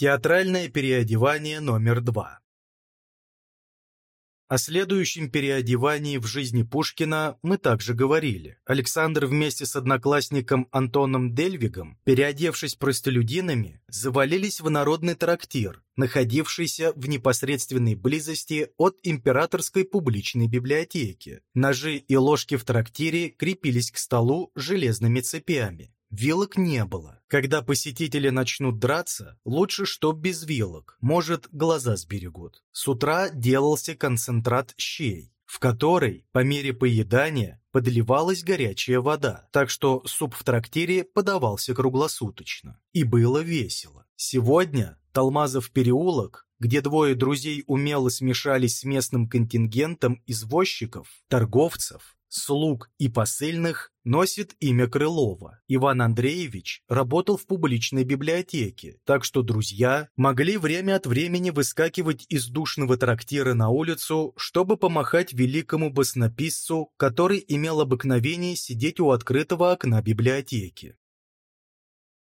Театральное переодевание номер два. О следующем переодевании в жизни Пушкина мы также говорили. Александр вместе с одноклассником Антоном Дельвигом, переодевшись простолюдинами, завалились в народный трактир, находившийся в непосредственной близости от императорской публичной библиотеки. Ножи и ложки в трактире крепились к столу железными цепями. Вилок не было. Когда посетители начнут драться, лучше, чтоб без вилок. Может, глаза сберегут. С утра делался концентрат щей, в который, по мере поедания, подливалась горячая вода, так что суп в трактире подавался круглосуточно. И было весело. Сегодня Талмазов переулок, где двое друзей умело смешались с местным контингентом извозчиков, торговцев, слуг и посыльных носит имя Крылова. Иван Андреевич работал в публичной библиотеке, так что друзья могли время от времени выскакивать из душного трактира на улицу, чтобы помахать великому баснописцу, который имел обыкновение сидеть у открытого окна библиотеки.